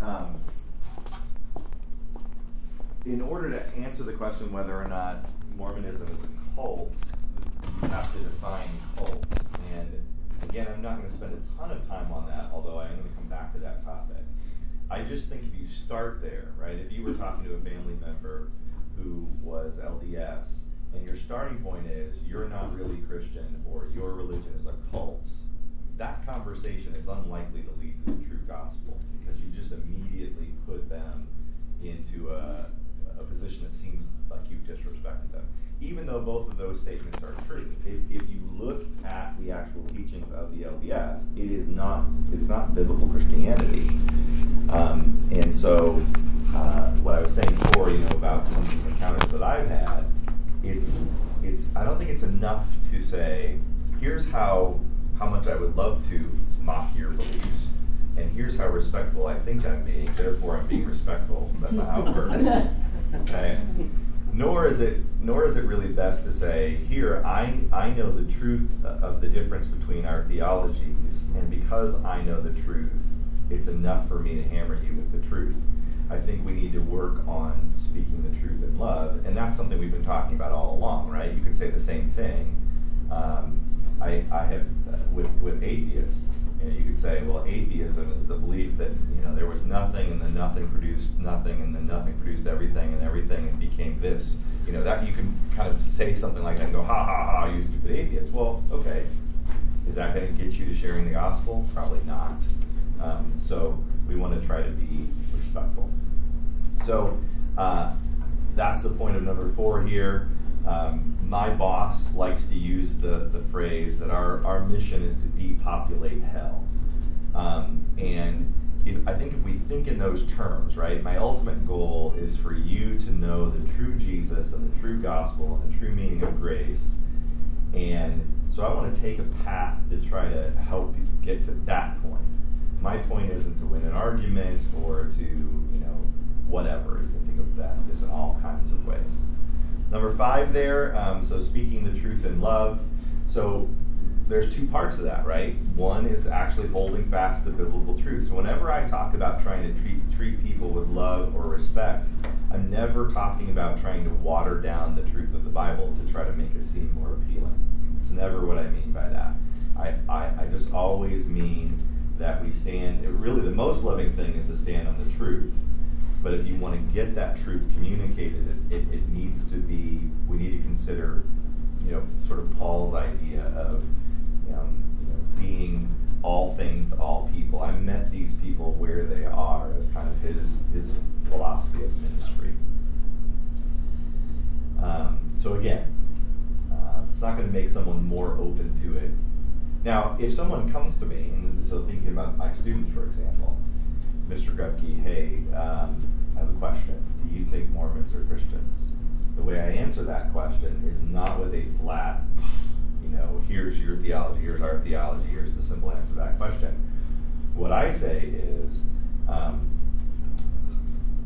um, in order to answer the question whether or not Mormonism is a cult, you have to define cult. And again, I'm not going to spend a ton of time on that, although I am going to come back to that topic. I just think if you start there, right, if you were talking to a family member who was LDS, and your starting point is you're not really Christian or your religion is a cult, that conversation is unlikely to lead to the true gospel because you just immediately put them into a, a position that seems like you've disrespected them. Even though both of those statements are true, if, if you look at the actual teachings of the LDS, it is not it's not biblical Christianity. Um, and so, uh, what I was saying before, you know, about some of these encounters that I've had, it's it's I don't think it's enough to say, here's how how much I would love to mock your beliefs, and here's how respectful I think I'm being, therefore I'm being respectful. That's not how it works. Okay? Nor is it nor is it really best to say, here, I, I know the truth of the difference between our theologies, and because I know the truth, it's enough for me to hammer you with the truth. I think we need to work on speaking the truth in love, and that's something we've been talking about all along, right? You could say the same thing. Um, I, I have uh, with with atheists. You, know, you could say, well, atheism is the belief that you know there was nothing, and then nothing produced nothing, and then nothing produced everything, and everything and became this. You know that you can kind of say something like that and go, ha ha ha, you stupid atheist. Well, okay, is that going to get you to sharing the gospel? Probably not. Um, so we want to try to be respectful. So uh, that's the point of number four here. Um, my boss likes to use the, the phrase that our, our mission is to depopulate hell. Um, and if, I think if we think in those terms, right, my ultimate goal is for you to know the true Jesus and the true gospel and the true meaning of grace. And so I want to take a path to try to help you get to that point. My point isn't to win an argument or to, you know, whatever. You can think of that in all kinds of ways. Number five there, um, so speaking the truth in love. So there's two parts of that, right? One is actually holding fast to biblical truth. So whenever I talk about trying to treat treat people with love or respect, I'm never talking about trying to water down the truth of the Bible to try to make it seem more appealing. It's never what I mean by that. I, I, I just always mean that we stand, really the most loving thing is to stand on the truth but if you want to get that truth communicated, it, it, it, needs to be, we need to consider, you know, sort of Paul's idea of um, you know, being all things to all people. I met these people where they are as kind of his, his philosophy of ministry. Um, so again, uh, it's not going to make someone more open to it. Now, if someone comes to me, and so thinking about my students, for example, Mr. Gupke, hey, um, I have a question. Do you think Mormons are Christians? The way I answer that question is not with a flat, you know, here's your theology, here's our theology, here's the simple answer to that question. What I say is, um,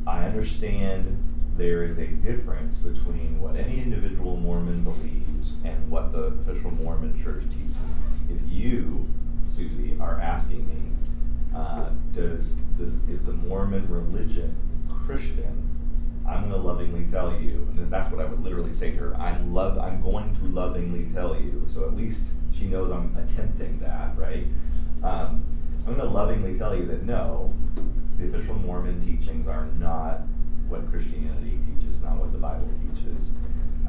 I understand there is a difference between what any individual Mormon believes and what the official Mormon church teaches. If you, Susie, are asking me, uh, does, is the Mormon religion Christian? I'm going to lovingly tell you, and that's what I would literally say to her. I'm love. I'm going to lovingly tell you. So at least she knows I'm attempting that, right? Um, I'm going to lovingly tell you that no, the official Mormon teachings are not what Christianity teaches, not what the Bible teaches.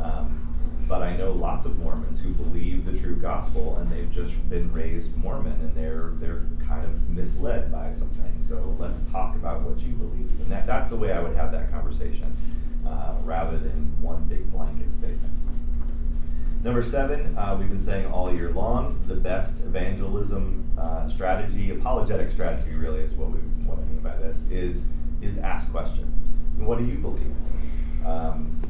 Um, but I know lots of Mormons who believe the true gospel and they've just been raised Mormon and they're they're kind of misled by something. So let's talk about what you believe. And that, that's the way I would have that conversation uh, rather than one big blanket statement. Number seven, uh, we've been saying all year long, the best evangelism uh, strategy, apologetic strategy really is what we what I mean by this, is is to ask questions. What do you believe? Um,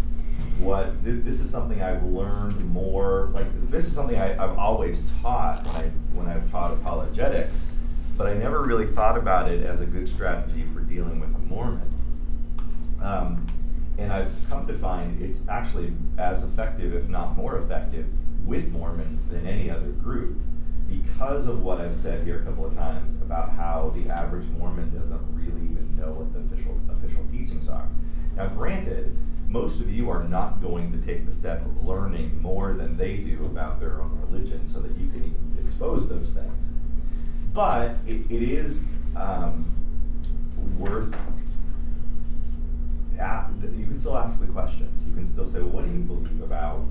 what this is something I've learned more. Like this is something I, have always taught when I when I've taught apologetics, but I never really thought about it as a good strategy for dealing with a Mormon. Um, and I've come to find it's actually as effective, if not more effective, with Mormons than any other group because of what I've said here a couple of times about how the average Mormon doesn't really even know what the official official teachings are. Now, granted, most of you are not going to take the step of learning more than they do about their own religion so that you can even expose those things. But it, it is um, worth you can still ask the questions. You can still say, well, what do you believe about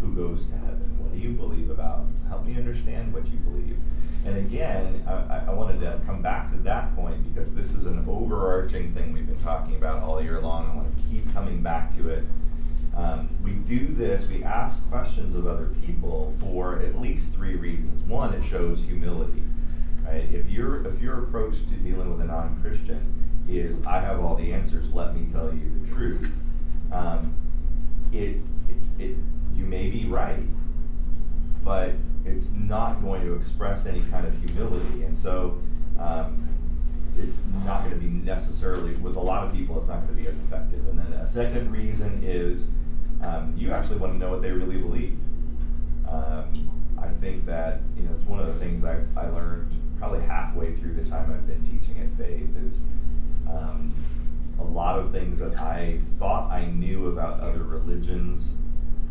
who goes to heaven? What do you believe about? Help me understand what you believe. And again, I, I, wanted to come back to that point because this is an overarching thing we've been talking about all year long. I want to keep coming back to it. Um, we do this, we ask questions of other people for at least three reasons. One, it shows humility. Right? If, your if your approach to dealing with a non Christian is, I have all the answers, let me tell you the truth, um, it, it, it, you may be right, but it's not going to express any kind of humility. And so um, it's not going to be necessarily, with a lot of people, it's not going to be as effective. And then a second reason is um, you actually want to know what they really believe. Um, I think that you know it's one of the things I, I learned probably halfway through the time I've been teaching at Faith is a lot of things that I thought I knew about other religions.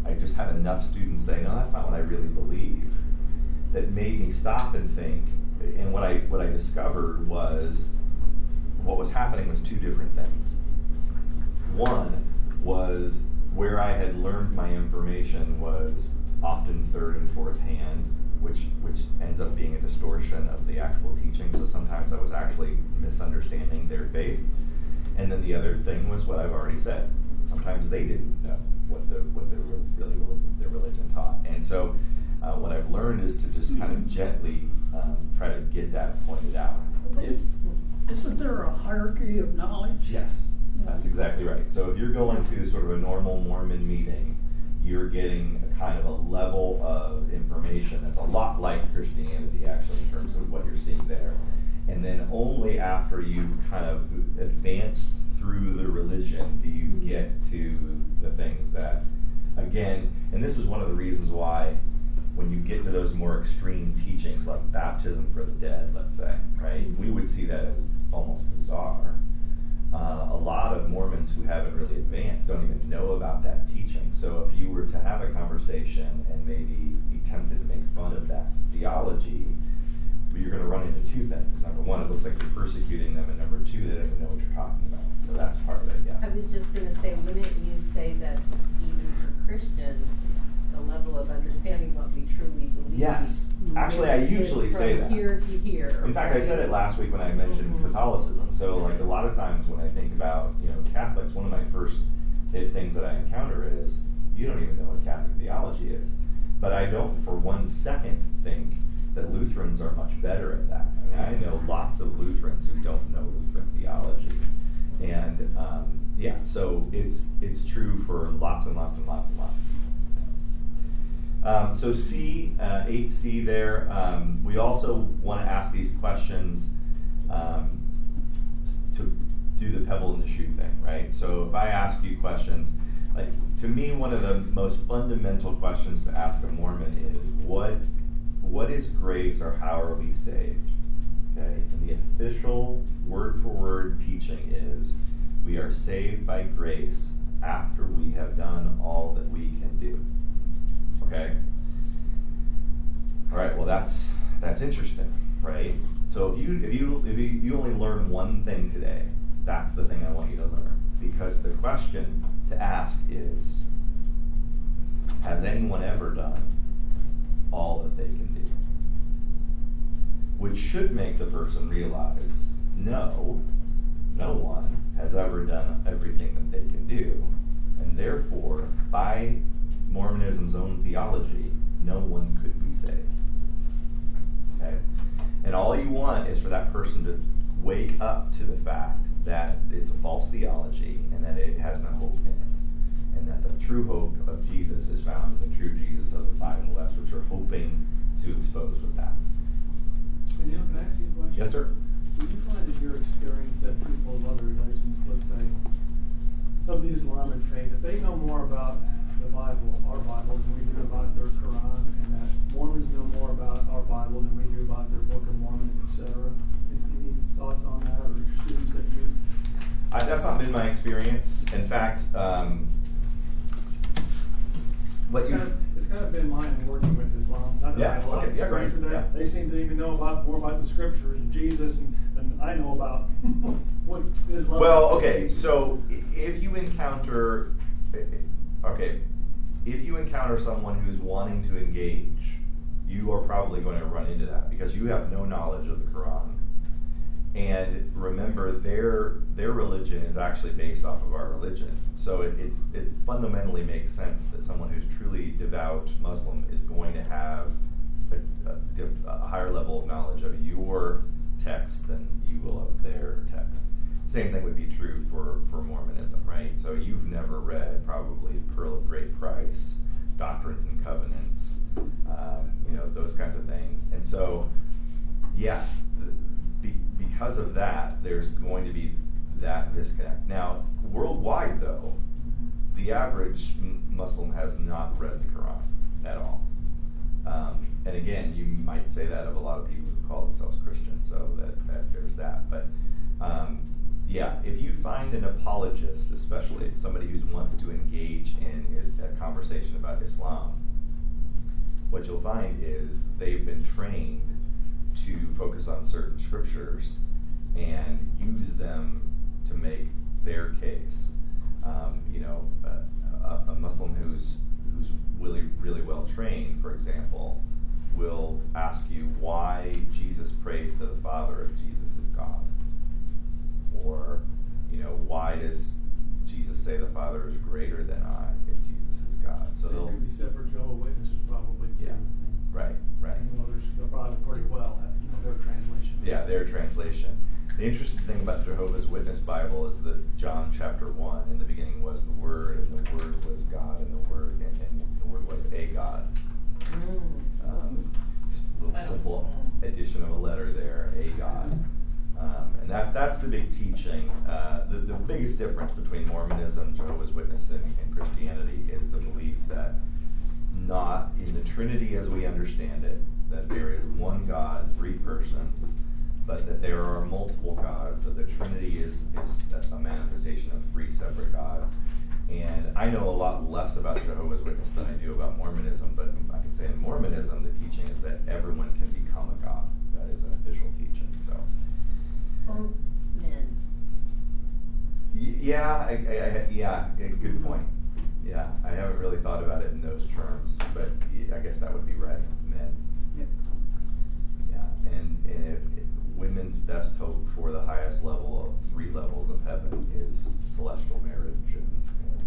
I just had enough students say, "No, oh, that's not what I really believe." That made me stop and think. And what I what I discovered was what was happening was two different things. One was where I had learned my information was often third and fourth hand, which which ends up being a distortion of the actual teaching. So sometimes I was actually misunderstanding their faith. And then the other thing was what I've already said. Sometimes they didn't know what the what their really their religion taught. And so uh, what I've learned is to just kind of gently um, try to get that pointed out. It, Isn't there a hierarchy of knowledge? Yes, that's exactly right. So if you're going to sort of a normal Mormon meeting, you're getting a kind of a level of information that's a lot like Christianity, actually, in terms of what you're seeing there. And then only after you kind of advance through the religion do you get to the things that, again, and this is one of the reasons why when you get to those more extreme teachings like baptism for the dead, let's say, right, we would see that as almost bizarre uh, a lot of Mormons who haven't really advanced don't even know about that teaching. So if you were to have a conversation and maybe be tempted to make fun of that theology, you're going to run into two things. Number one, it looks like you're persecuting them, and number two, they don't even know what you're talking about. So that's part of it. Yeah. I was just going to say, wouldn't you say that even for Christians, the level of understanding what we truly believe. Yes, actually, I usually say that. Here to here. In fact, I said it last week when I mentioned mm-hmm. Catholicism. So, like a lot of times when I think about you know Catholics, one of my first things that I encounter is you don't even know what Catholic theology is. But I don't for one second think that Lutherans are much better at that. I mean, I know lots of Lutherans who don't know Lutheran theology, and um, yeah, so it's it's true for lots and lots and lots and lots. Um, so C, uh, 8C there, um, we also want to ask these questions um, to do the pebble in the shoe thing, right? So if I ask you questions, like to me, one of the most fundamental questions to ask a Mormon is what what is grace or how are we saved? Okay, and the official word for word teaching is we are saved by grace after we have done all that we can do. Okay? All right, well that's that's interesting, right? So if you if you if you, you only learn one thing today, that's the thing I want you to learn. Because the question to ask is has anyone ever done all that they can? Which should make the person realize no, no one has ever done everything that they can do. And therefore, by Mormonism's own theology, no one could be saved. Okay? And all you want is for that person to wake up to the fact that it's a false theology and that it has no hope in it. And that the true hope of Jesus is found in the true Jesus of the Bible. That's what you're hoping to expose with that. Can I ask you a question? Yes, sir. Do you find in your experience that people of other religions, let's say, of the Islamic faith, that they know more about the Bible, our Bible, than we do about their Quran, and that Mormons know more about our Bible than we do about their Book of Mormon, etc. Any thoughts on that, or students that you? I, that's not been my experience. In fact, um, what you kind, of, it's kind of been mine in working with Islam. Not that Yeah, I have a lot okay, of yeah, experience great, in that. yeah. They seem to even know about more about the scriptures and Jesus and, than I know about what Islam. Well, okay, so if you encounter, okay, if you encounter someone who's wanting to engage, you are probably going to run into that because you have no knowledge of the Quran. And remember, their their religion is actually based off of our religion, so it, it it fundamentally makes sense that someone who's truly devout Muslim is going to have a, a, a higher level of knowledge of your text than you will of their text. Same thing would be true for, for Mormonism, right? So you've never read probably the Pearl of Great Price, Doctrines and Covenants, um, you know, those kinds of things. And so, yeah, the, because of that, there's going to be that disconnect. Now, worldwide, though, the average Muslim has not read the Quran at all. Um, and again, you might say that of a lot of people who call themselves Christian, so that, that there's that. But um, yeah, if you find an apologist, especially somebody who wants to engage in a, a conversation about Islam, what you'll find is they've been trained to focus on certain scriptures and use them to make their case. Um, you know, a, a, Muslim who's who's really really well trained, for example, will ask you why Jesus prays to the Father if Jesus is God, or you know, why does Jesus say the Father is greater than I if Jesus is God? So they'll could be separate for Jehovah's Witnesses probably too. Yeah. Right, right. Even though there's the Bible pretty well, uh, you know, their translation. Yeah, their translation. The interesting thing about Jehovah's Witness Bible is that John chapter one, in the beginning was the Word, and the Word was God, and the Word and, and the Word was a God. Mm. Um, just a little simple addition of a letter there, a God. Um, and that, that's the big teaching. Uh, the, the biggest difference between Mormonism, Jehovah's Witness, and, and Christianity is the belief that not in the Trinity as we understand it, that there is one God, three persons, but that there are multiple gods, that the Trinity is, is a manifestation of three separate gods. And I know a lot less about Jehovah's Witness than I do about Mormonism, but I can say in Mormonism, the teaching is that everyone can become a god. That is an official teaching. So, Both men. Yeah, I, I, I, yeah, good point. Yeah, I haven't really thought about it in those terms, but I guess that would be right. Men. Yep. Yeah, and, and if, if women's best hope for the highest level of three levels of heaven is celestial marriage, and, and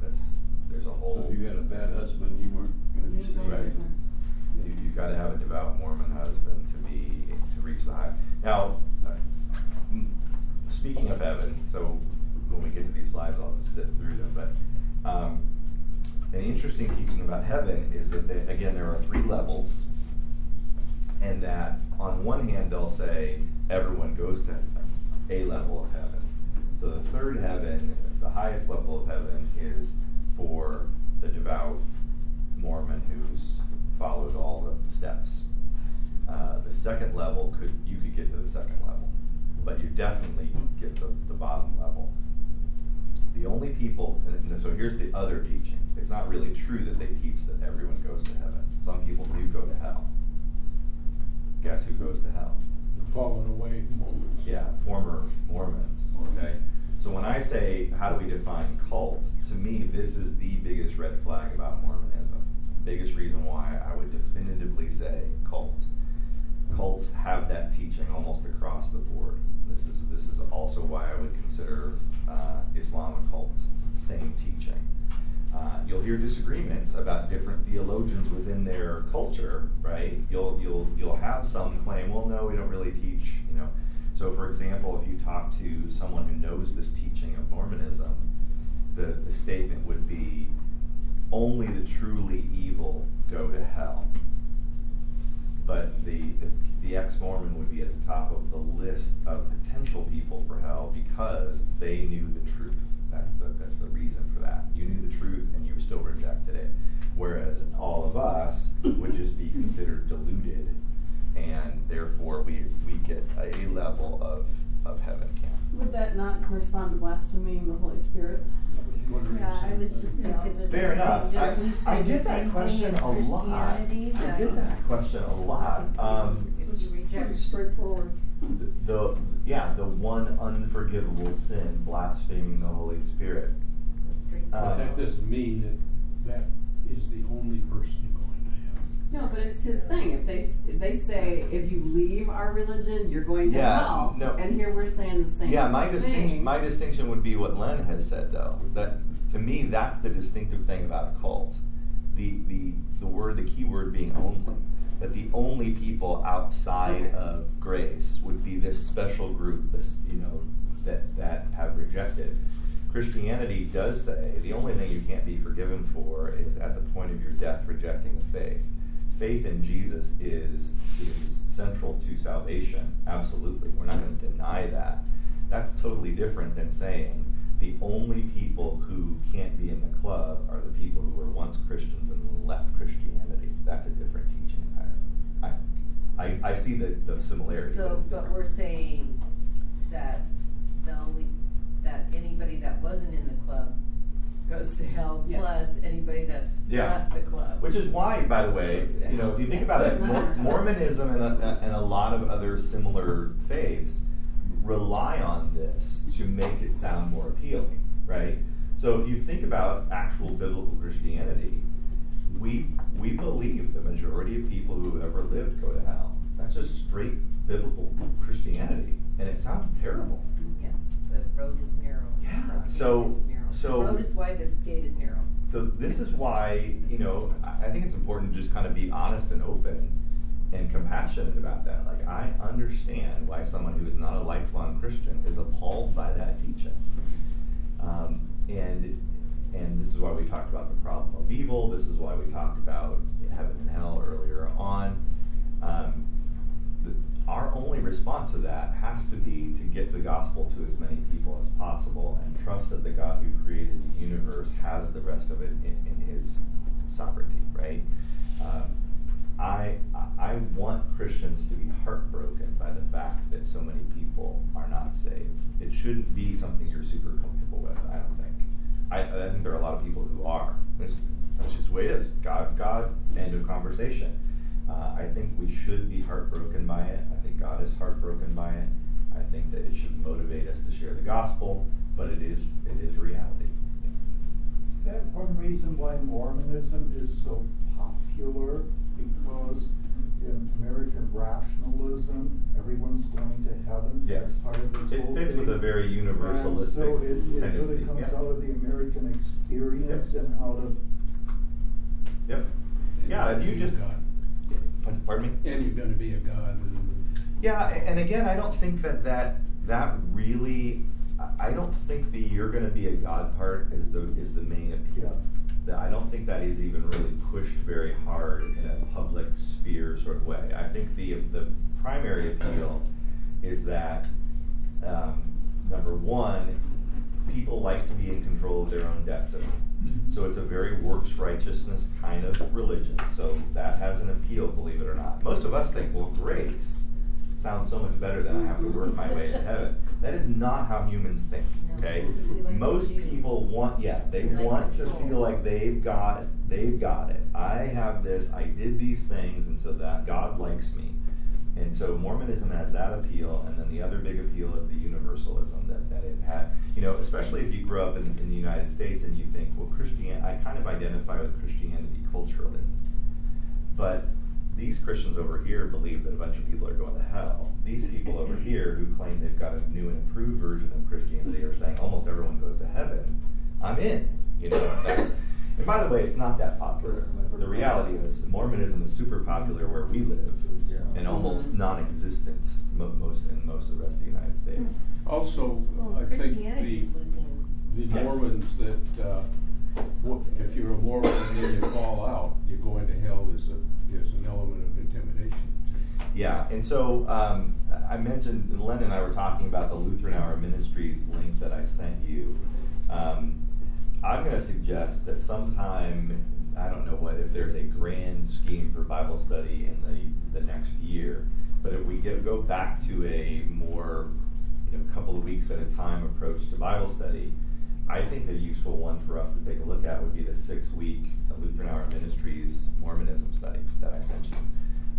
that's there's a whole. So if you had a bad husband, you weren't gonna be saved. Right. You, you've got to have a devout Mormon husband to be to reach the high. Now, uh, speaking of heaven, so when we get to these slides, I'll just sit through them. But um, an interesting teaching about heaven is that they, again there are three levels, and that on one hand they'll say everyone goes to a level of heaven. So the third heaven, the highest level of heaven, is for the devout Mormon who's followed all the steps. Uh, the second level could you could get to the second level, but you definitely get the, the bottom level. The only people, and, so here's the other teaching. It's not really true that they teach that everyone goes to heaven. Some people do go to hell. Guess who goes to hell? The fallen away Mormons. Yeah, former Mormons. Okay. So when I say how do we define cult, to me this is the biggest red flag about Mormonism. Biggest reason why I would definitively say cult. Cults have that teaching almost across the board. This is this is also why I would consider uh, Islam a cult. Same teaching. Uh, disagreements about different theologians within their culture, right? You'll you'll you'll have some claim, well, no, we don't really teach, you know. So, for example, if you talk to someone who knows this teaching of Mormonism, the, the statement would be, only the truly evil go to hell. But the, the, the ex-Mormon would be at the top of the list of potential people for hell because they knew the truth. That's the, that's the reason for that. You knew the truth and you still rejected it. Whereas all of us would just be considered deluded and therefore we, we get a level of, of heaven. Would that not correspond to blaspheming the Holy Spirit? Yeah, I was just thinking the same Fair enough. I, I get that question a lot. I get that question a lot. Um, If you Pretty reject straightforward. The yeah, the one unforgivable sin, blaspheming the Holy Spirit. straight- Uh, But that doesn't mean that that is the only person going to heaven. No, but it's his thing. If they if they say if you leave our religion, you're going to Yeah, hell, no. and here we're saying the same. Yeah, my thing. distinction my distinction would be what Len has said though. That to me that's the distinctive thing about a cult. The the the word the key word being only. That the only people outside of grace would be this special group, this you know, that that have rejected. Christianity does say the only thing you can't be forgiven for is at the point of your death rejecting the faith. Faith in Jesus is is central to salvation. Absolutely. We're not going to deny that. That's totally different than saying the only people who can't be in the club are the people who were once Christians and left Christianity. That's a different teaching. I, I, I see the, the similarities. So, it's but we're saying that the only, that anybody that wasn't in the club goes to hell, Yeah. plus anybody that's Yeah. left the club. Which is why, by the way, you know, if you think about it, Mormonism and a, and a lot of other similar faiths rely on this to make it sound more appealing, right? So if you think about actual biblical Christianity, we we believe the majority of people who have ever lived go to hell. That's just straight biblical Christianity, and it sounds terrible. Yes, the road is narrow. Yeah, so- narrow. so- The road is wide, the gate is narrow. So this is why, you know, I I think it's important to just kind of be honest and open and compassionate about that. Like I understand why someone who is not a lifelong Christian is appalled by that teaching. Um, and and this is why we talked about the problem of evil. This is why we talked about heaven and hell earlier on. Um, the, our only response to that has to be to get the gospel to as many people as possible and trust that the God who created the universe has the rest of it in, in His sovereignty, right? Um, I I want Christians to be heartbroken by the fact that so many people are not saved. It shouldn't be something you're super comfortable with. I don't think. I, I think there are a lot of people who are. It's, that's just the way it is. God's God. End of conversation. Uh, I think we should be heartbroken by it. I think God is heartbroken by it. I think that it should motivate us to share the gospel, but it is it is reality. Is that one reason why Mormonism is so popular? Because American rationalism, everyone's going to heaven. Yes. That's part of this It whole fits with a very And universalistic so it, it tendency. really comes yeah. out of the American experience and out of Yep. Yeah, if you're just a God. pardon me. And you're going to be a God. Yeah, and again, I don't think that that that really. I- I don't think the "you're going to be a god" part is the is the main appeal. That I don't think that is even really pushed very hard in a public sphere sort of way. I think the the primary appeal is that um, number one, people like to be in control of their own destiny. So it's a very works righteousness kind of religion. So that has an appeal, believe it or not. Most of us think, well, grace sounds so much better than I have to work my way to heaven. That is not how humans think. Okay, like most people want, yeah, they like want to control. feel like they've got, they've got it. I have this. I did these things, and so that God likes me. And so Mormonism has that appeal, and then the other big appeal is the universalism that, that it had. You know, especially if you grew up in, in the United States and you think, well, Christian, I kind of identify with Christianity culturally, but these Christians over here believe that a bunch of people are going to hell. These people over here who claim they've got a new and improved version of Christianity are saying almost everyone goes to heaven. I'm in. You know, that's, and by the way, it's not that popular. The reality is Mormonism is super popular where we live, and almost non-existent most in most of the rest of the United States. Also, Well, I think the, is the Mormons that, uh, if you're a Mormon and then you fall out, you're going to hell is a, element of intimidation. Yeah, and so um, I mentioned, Len and I were talking about the Lutheran Hour Ministries link that I sent you. Um, I'm going to suggest that sometime, I don't know what, if there's a grand scheme for Bible study in the, the next year, but if we get, go back to a more, you know, couple of weeks at a time approach to Bible study, I think a useful one for us to take a look at would be the six week Lutheran Hour Ministries Mormonism study that I sent you.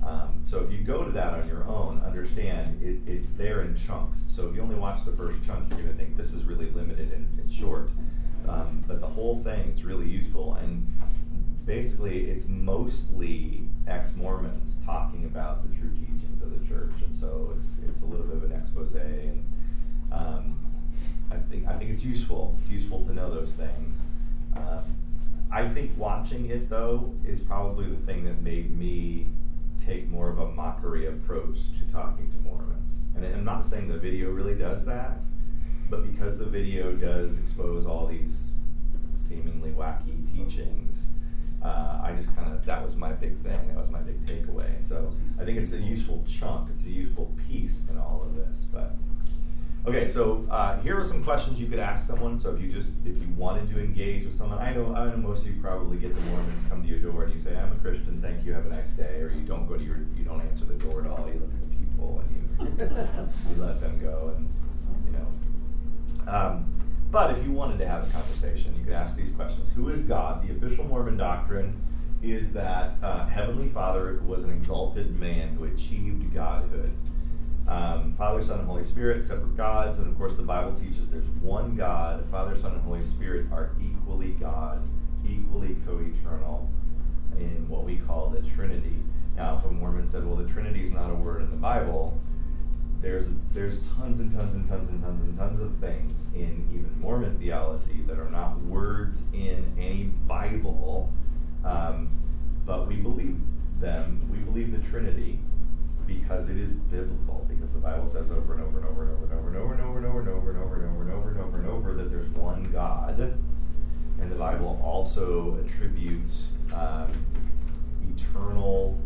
Um, so if you go to that on your own, understand it, it's there in chunks. So if you only watch the first chunk, you're going to think this is really limited and, and short. Um, but the whole thing is really useful. And basically, it's mostly ex Mormons talking about the true teachings of the church. And so it's, it's a little bit of an expose. And um, I, think, I think it's useful. It's useful to know those things. Um, I think watching it, though, is probably the thing that made me take more of a mockery approach to talking to Mormons. And I'm not saying the video really does that, but because the video does expose all these seemingly wacky teachings, uh, I just kind of, that was my big thing. That was my big takeaway. So I think it's a useful chunk, it's a useful piece in all of this. But Okay, so uh, here are some questions you could ask someone. So if you just if you wanted to engage with someone, I know I know most of you probably get the Mormons come to your door and you say, "I'm a Christian, thank you, have a nice day," or you don't go to your you don't answer the door at all. You look at the people and you you let them go, and you know. Um, but if you wanted to have a conversation, you could ask these questions: Who is God? The official Mormon doctrine is that uh, Heavenly Father was an exalted man who achieved godhood um, Father, Son, and Holy Spirit, separate gods, and of course the Bible teaches there's one God. Father, Son, and Holy Spirit are equally God, equally co-eternal in what we call the Trinity. Now, if a Mormon said, "Well, the Trinity is not a word in the Bible," there's there's tons and tons and tons and tons and tons of things in even Mormon theology that are not words in any Bible, um, but we believe them. We believe the Trinity because it is biblical, because the Bible says over and over and over and over and over and over and over and over and over and over and over and over and over and over that there's one God. And the Bible also attributes um, eternal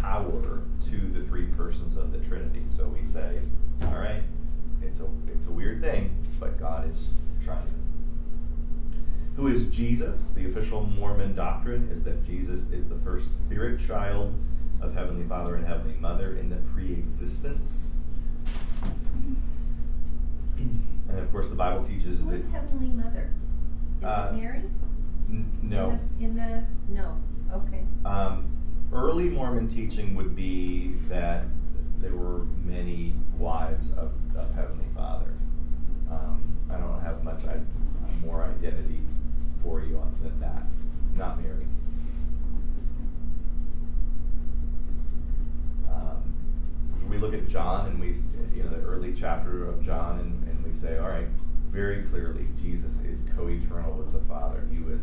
power to the three persons of the Trinity. So we say, all right, it's a it's a weird thing, but God is trying. Who is Jesus? The official Mormon doctrine is that Jesus is the first spirit child of Heavenly Father and Heavenly Mother in the pre-existence. And of course, the Bible teaches Who that. is Heavenly Mother? Is Uh, it Mary? No. In the, in the no. Okay. Um, early Mormon teaching would be that there were many wives of, of Heavenly Father. Um, I don't have much I, more identity for you on than that. Not Mary. Um, we look at John and we, you know, the early chapter of John, and, and we say, all right, very clearly, Jesus is co-eternal with the Father. He was,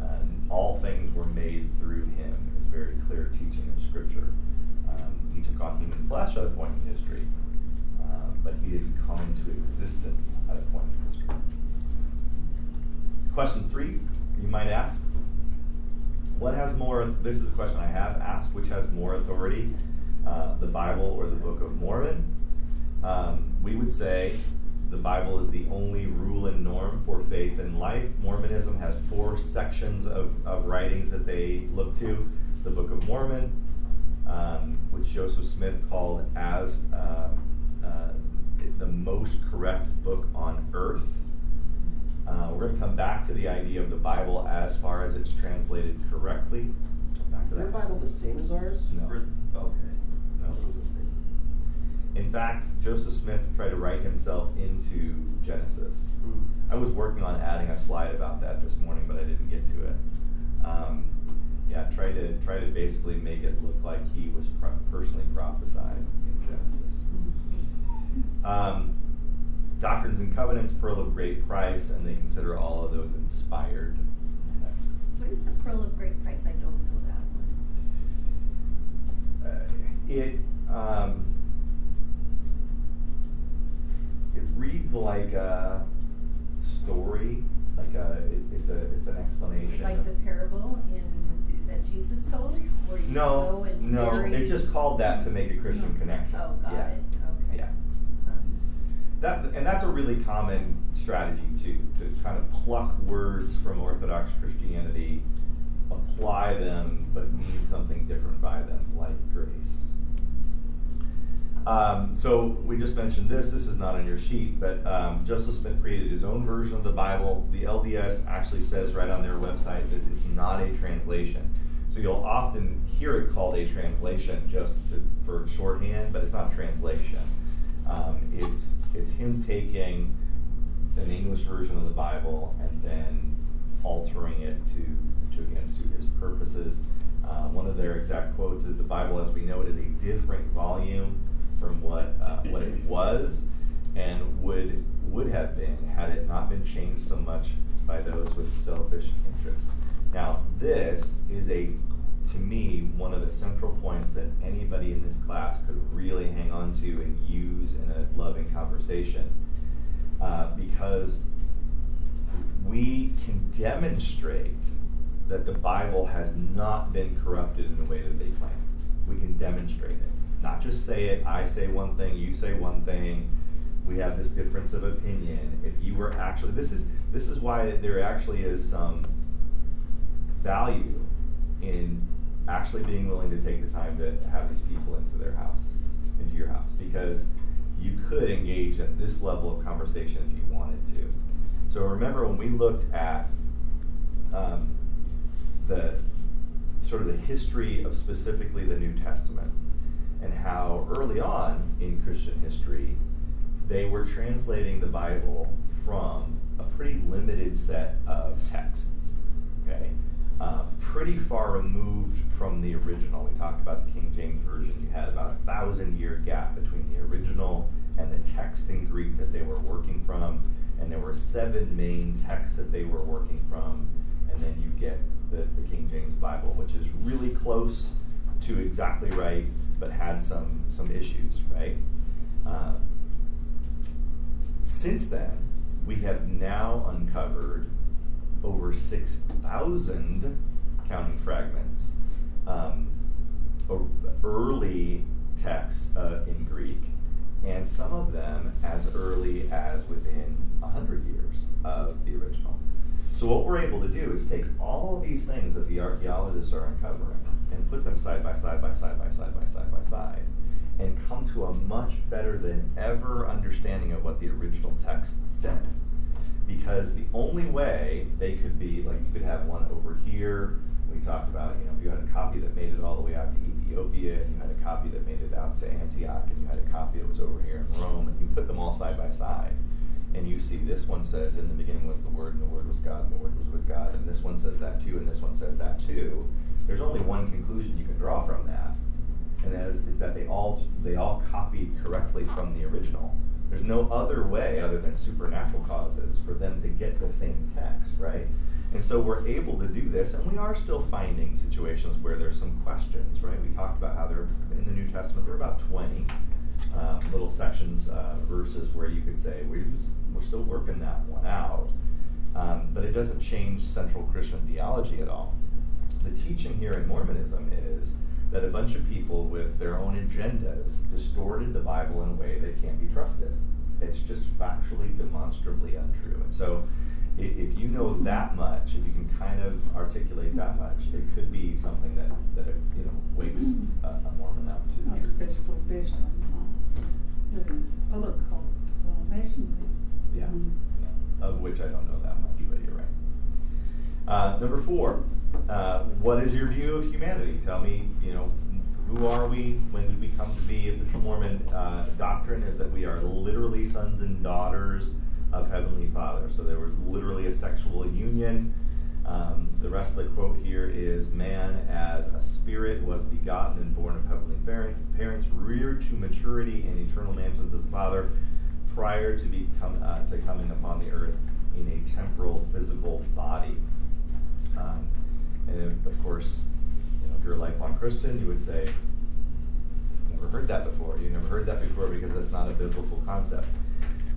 uh, all things were made through him. Is very clear teaching of Scripture. Um, he took on human flesh at a point in history, um, but he didn't come into existence at a point in history. Question three, you might ask, what has more? This is a question I have asked. Which has more authority, uh, the Bible or the Book of Mormon? Um, we would say the Bible is the only rule and norm for faith and life. Mormonism has four sections of, of writings that they look to the Book of Mormon, um, which Joseph Smith called as uh, uh, the most correct book on earth. Uh, we're going to come back to the idea of the Bible as far as it's translated correctly. Back Is their. Bible the same as ours? No. Or- okay. No. In fact, Joseph Smith tried to write himself into Genesis. Hmm. I was working on adding a slide about that this morning, but I didn't get to it. Um, yeah, try to try to basically make it look like he was pro- personally prophesied in Genesis. Um, Doctrines and Covenants, Pearl of Great Price, and they consider all of those inspired. What is the Pearl of Great Price? I don't know that one. Uh, it um, it reads like a story, like a it, it's a it's an explanation. it like the parable in that Jesus told, where you no, go and no, bury- it's just called that to make a Christian connection. Oh, got yeah. it. Okay. Yeah. Um, That and that's a really common strategy too, to kind of pluck words from Orthodox Christianity, apply them, but mean something different by them, like grace. Um, so we just mentioned this. This is not on your sheet, but um, Joseph Smith created his own version of the Bible. The LDS actually says right on their website that it's not a translation. So you'll often hear it called a translation just to, for shorthand, but it's not translation. Um, it's it's him taking an English version of the Bible and then altering it to to again suit his purposes. Uh, one of their exact quotes is the Bible, as we know it, is a different volume from what uh, what it was and would would have been had it not been changed so much by those with selfish interests. Now, this is a to me one of the central points that anybody in this class could really hang on to and use in a loving conversation, uh, because we can demonstrate that the Bible has not been corrupted in the way that they claim. We can demonstrate it. Not just say it, I say one thing, you say one thing, we have this difference of opinion. If you were actually this is this is why there actually is some value in actually being willing to take the time to have these people into their house, into your house, because you could engage at this level of conversation if you wanted to. So remember when we looked at um, the sort of the history of specifically the New Testament and how early on in Christian history they were translating the Bible from a pretty limited set of texts. Okay, uh, pretty far removed from the original. We talked about the King James version. You had about a thousand year gap between the original and the text in Greek that they were working from, and there were seven main texts that they were working from, and then you get the, the King James Bible, which is really close to exactly right, but had some some issues, right? Uh, since then, we have now uncovered over 6,000 counting fragments, um, early texts uh, in Greek, and some of them as early as within 100 years of the original. So, what we're able to do is take all of these things that the archaeologists are uncovering and put them side by side by side by side by side by side and come to a much better than ever understanding of what the original text said. Because the only way they could be, like you could have one over here, we talked about, you know, if you had a copy that made it all the way out to Ethiopia, and you had a copy that made it out to Antioch, and you had a copy that was over here in Rome, and you put them all side by side. And you see this one says, In the beginning was the Word, and the Word was God, and the Word was with God, and this one says that too, and this one says that too. There's only one conclusion you can draw from that, and that is, is that they all they all copied correctly from the original. There's no other way other than supernatural causes for them to get the same text, right? And so we're able to do this, and we are still finding situations where there's some questions, right? We talked about how there in the New Testament there are about 20 um, little sections, uh, verses where you could say we're just, we're still working that one out, um, but it doesn't change central Christian theology at all. The teaching here in Mormonism is that a bunch of people with their own agendas distorted the Bible in a way that can't be trusted. It's just factually, demonstrably untrue. And so, if you know that much, if you can kind of articulate that much, it could be something that, that you know wakes a, a Mormon up to That's basically based on uh, the other cult, uh, Masonry. Yeah. Mm. yeah, of which I don't know that much, but you're right. Uh, number four, uh, what is your view of humanity? Tell me, you know, who are we? When did we come to be? Official Mormon uh, doctrine is that we are literally sons and daughters of Heavenly Father. So there was literally a sexual union. Um, the rest of the quote here is Man as a spirit was begotten and born of heavenly parents, parents reared to maturity in eternal mansions of the Father prior to, become, uh, to coming upon the earth in a temporal physical body. Um, and of course, you know, if you're a lifelong Christian, you would say, never heard that before. You never heard that before because that's not a biblical concept.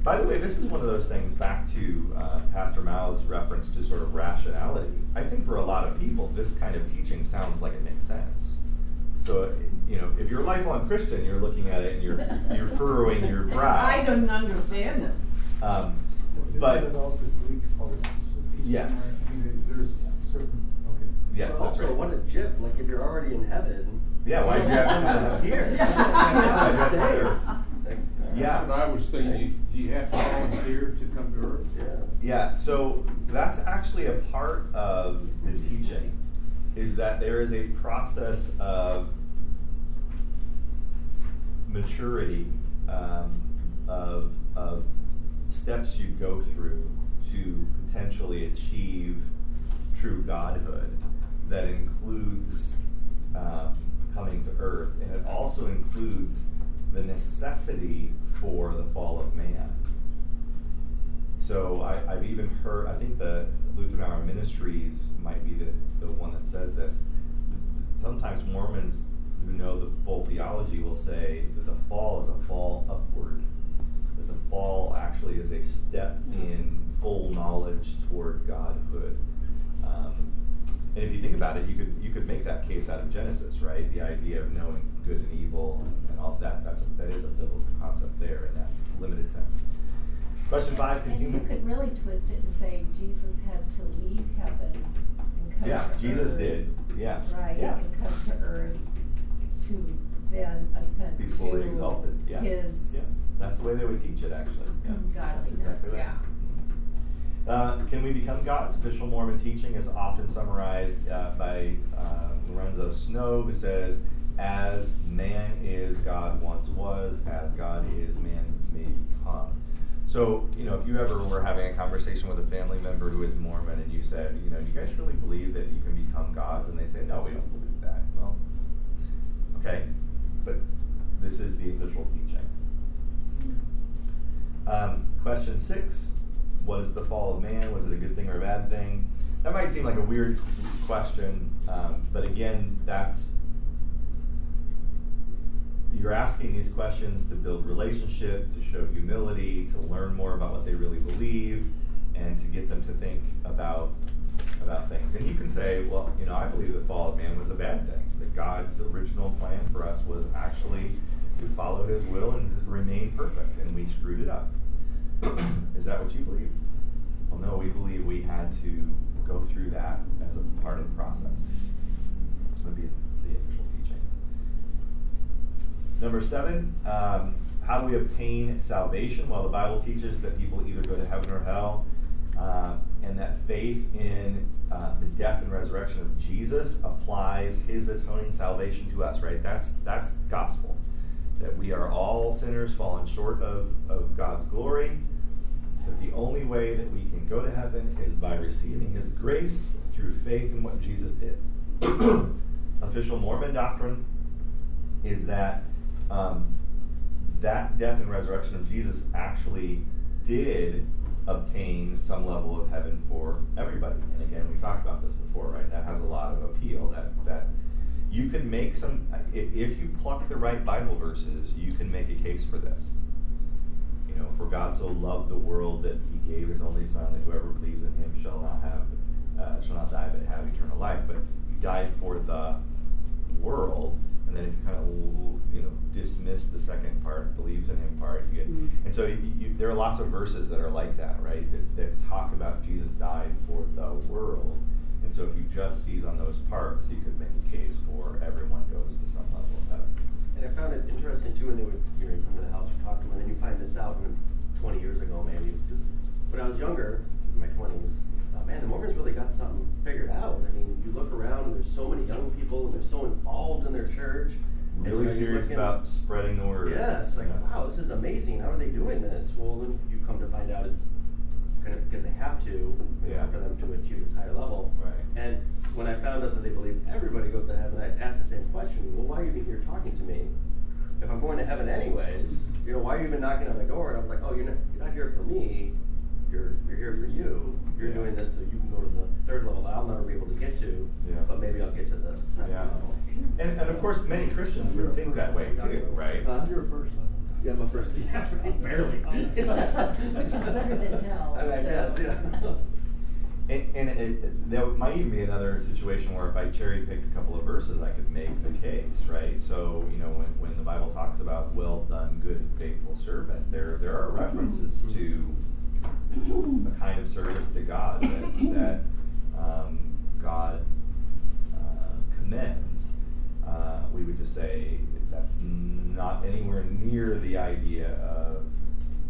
By the way, this is one of those things back to uh, Pastor Mao's reference to sort of rationality. I think for a lot of people, this kind of teaching sounds like it makes sense. So, you know, if you're a lifelong Christian, you're looking at it and you're you're furrowing your brow. I don't understand it. Um, Isn't but it also Greek cults? Yes. I mean, there's certain, okay. Yeah, But also, right. what a jip! Like if you're already in heaven, Yeah, why'd you have to come here? Why'd you have to? Yeah. That's what I was thinking, you, you have to volunteer to come to Earth? Yeah. Yeah, so that's actually a part of the teaching, is that there is a process of maturity, um, of, of steps you go through to potentially achieve true godhood that includes um, coming to earth, and it also includes the necessity for the fall of man. So I, I've even heard, I think the Lutheran Hour Ministries might be the, the one that says this. Sometimes Mormons who know the full theology will say that the fall is a fall upward. That the fall actually is a step in full knowledge toward Godhood. And if you think about it, you could you could make that case out of Genesis, right? The idea of knowing good and evil and, and all of that. That's a, that is a biblical concept there in that limited sense. Question five. And you could really twist it and say Jesus had to leave heaven and come Yeah, to Jesus earth. did. Yeah. Right, Yeah. and come to earth to then ascend Be fully to exalted. Yeah. his Yeah. That's the way they would teach it, actually. Yeah. Mm, godliness, exactly right. yeah. Uh, can we become gods? Official Mormon teaching is often summarized uh, by uh, Lorenzo Snow, who says, "As man is, God once was; as God is, man may become." So, you know, if you ever were having a conversation with a family member who is Mormon, and you said, "You know, do you guys really believe that you can become gods?" and they say, "No, we don't believe that." Well, okay, but this is the official teaching. Um, question six What is the fall of man? Was it a good thing or a bad thing? That might seem like a weird question, um, but again, that's you're asking these questions to build relationship, to show humility, to learn more about what they really believe, and to get them to think about about things. And you can say, well, you know, I believe the fall of man was a bad thing. That God's original plan for us was actually to follow His will and remain perfect, and we screwed it up. Is that what you believe? Well, no, we believe we had to go through that as a part of the process. Would be the official teaching. Number seven, um, how do we obtain salvation? Well, the Bible teaches that people either go to heaven or hell, uh, and that faith in uh, the death and resurrection of Jesus applies His atoning salvation to us. Right? That's that's gospel. That we are all sinners, fallen short of, of God's glory. That the only way that we can go to heaven is by receiving His grace through faith in what Jesus did. Official Mormon doctrine is that um, that death and resurrection of Jesus actually did obtain some level of heaven for everybody. And again, we talked about this before, right? That has a lot of appeal. That that you can make some if, if you pluck the right Bible verses, you can make a case for this. You know, for God so loved the world that He gave His only Son, that whoever believes in Him shall not have uh, shall not die but have eternal life. But He died for the world, and then if you kind of you know dismiss the second part, believes in Him part, you get, and so you, you, there are lots of verses that are like that, right? That, that talk about Jesus died for the world. And so if you just seize on those parts, you could make a case for everyone goes to some level of heaven. And I found it interesting too when they would, you know, come to the house, you talk to them, and then you find this out and 20 years ago maybe. When I was younger, in my 20s, I thought, man, the Mormons really got something figured out. I mean, you look around, and there's so many young people, and they're so involved in their church. Really serious about spreading the word. Yes, like Yeah. wow, this is amazing. How are they doing this? Well, then you come to find out it's kind of because they have to, you know, Yeah. for them to achieve this higher level. Right. And when I found out that they believe everybody goes to heaven, I asked the same question. Well, why are you even here talking to me? If I'm going to heaven anyways, you know, why are you even knocking on my door? And I was like, oh, you're not, you're not here for me. You're, you're here for you. You're Yeah. doing this so you can go to the third level that I'll never be able to get to. Yeah. But maybe I'll get to the second Yeah. level. And, and of course, many Christians would think that way too, right? Huh? You're first level. Yeah, my first yeah, barely. Which is better than hell, I so. guess, yeah. And, and it, it, there might even be another situation where if I cherry picked a couple of verses, I could make the case, right? So, you know, when, when the Bible talks about well done, good and faithful servant, there, there are references to a kind of service to God that, that um, God uh, commends. Uh, we would just say that's not anywhere near the idea of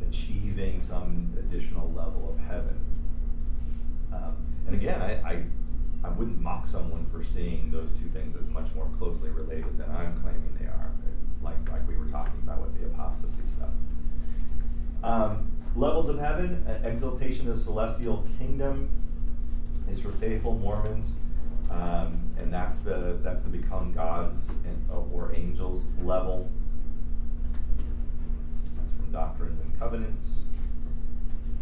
achieving some additional level of heaven. Um, and again, I, I, I wouldn't mock someone for seeing those two things as much more closely related than I'm claiming they are, like, like we were talking about with the apostasy stuff. Um, levels of heaven, exaltation of the celestial kingdom is for faithful Mormons. Um, and that's the that's the become gods and, uh, or angels level. That's from Doctrines and Covenants.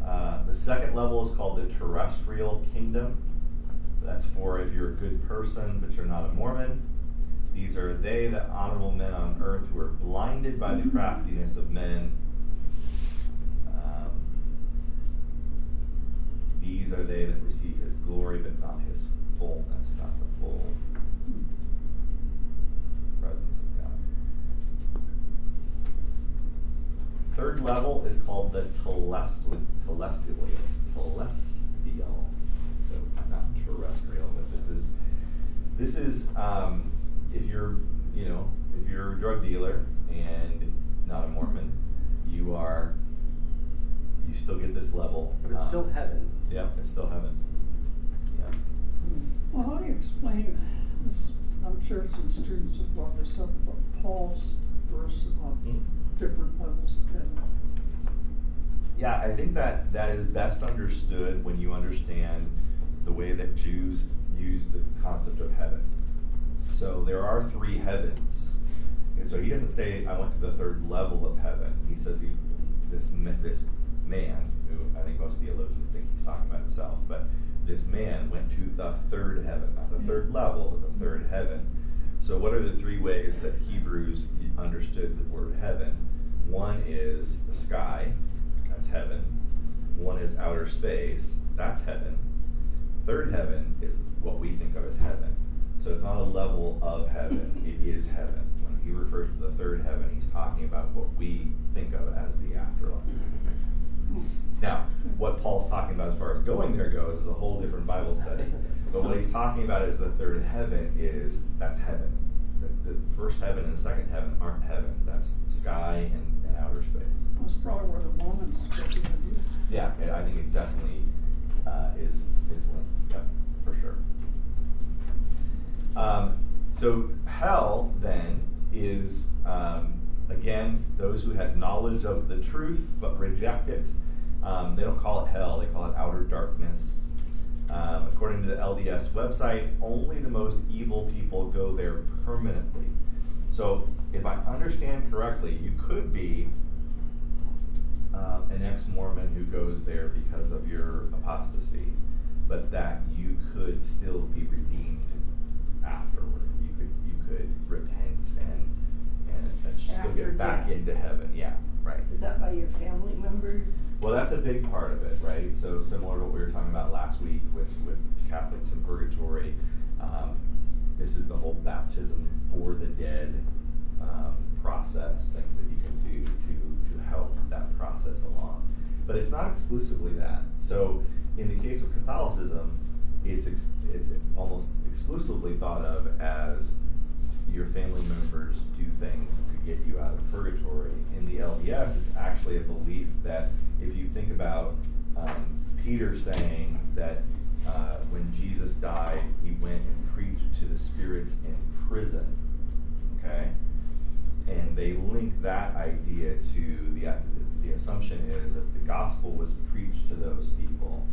Uh, the second level is called the terrestrial kingdom. That's for if you're a good person but you're not a Mormon. These are they, the honorable men on earth, who are blinded by the craftiness of men. Um, these are they that receive his glory but not his fullness, not the full presence of God. Third level is called the telestial, telestial, telestial. So not terrestrial, but this is this is um, if you're you know if you're a drug dealer and not a Mormon, you are you still get this level. But it's um, still heaven. Yeah, it's still heaven. Yeah. Well, how do you explain this? I'm sure some students have brought this up about Paul's verse about Mm. different levels of heaven. Yeah, I think that that is best understood when you understand the way that Jews use the concept of heaven. So there are three heavens. And so he doesn't say, I went to the third level of heaven. He says he this ma- this man, who I think most theologians think he's talking about himself, but this man went to the third heaven, not the mm-hmm. third level, but the third heaven. So what are the three ways that Hebrews understood the word heaven? One is the sky, that's heaven. One is outer space, that's heaven. Third heaven is what we think of as heaven. So it's not a level of heaven, it is heaven. When he refers to the third heaven, he's talking about what we think of as the afterlife. Mm-hmm. Now, what Paul's talking about as far as going there goes is a whole different Bible study. But what he's talking about is the third heaven is that's heaven. The, the first heaven and the second heaven aren't heaven. That's sky and, and outer space. That's probably where the Mormons get the idea. Yeah, and I think it definitely uh, is is linked. Yep, for sure. Um, so hell then is um, again those who had knowledge of the truth but reject it. Um, they don't call it hell; they call it outer darkness. Um, according to the LDS website, only the most evil people go there permanently. So, if I understand correctly, you could be um, an ex-Mormon who goes there because of your apostasy, but that you could still be redeemed afterward. You could you could repent and and, and still get back into heaven. Yeah, right. Is that by your family members? Well, that's a big part of it, right? So similar to what we were talking about last week with with Catholics in purgatory. Um, this is the whole baptism for the dead um, process, things that you can do to to help that process along. But it's not exclusively that. So in the case of Catholicism, it's ex- it's almost exclusively thought of as your family members do things to get you out of purgatory. In the LDS, it's actually a belief that if you think about um, Peter saying that uh, when Jesus died, he went and preached to the spirits in prison. Okay? And they link that idea to the, the assumption is that the gospel was preached to those people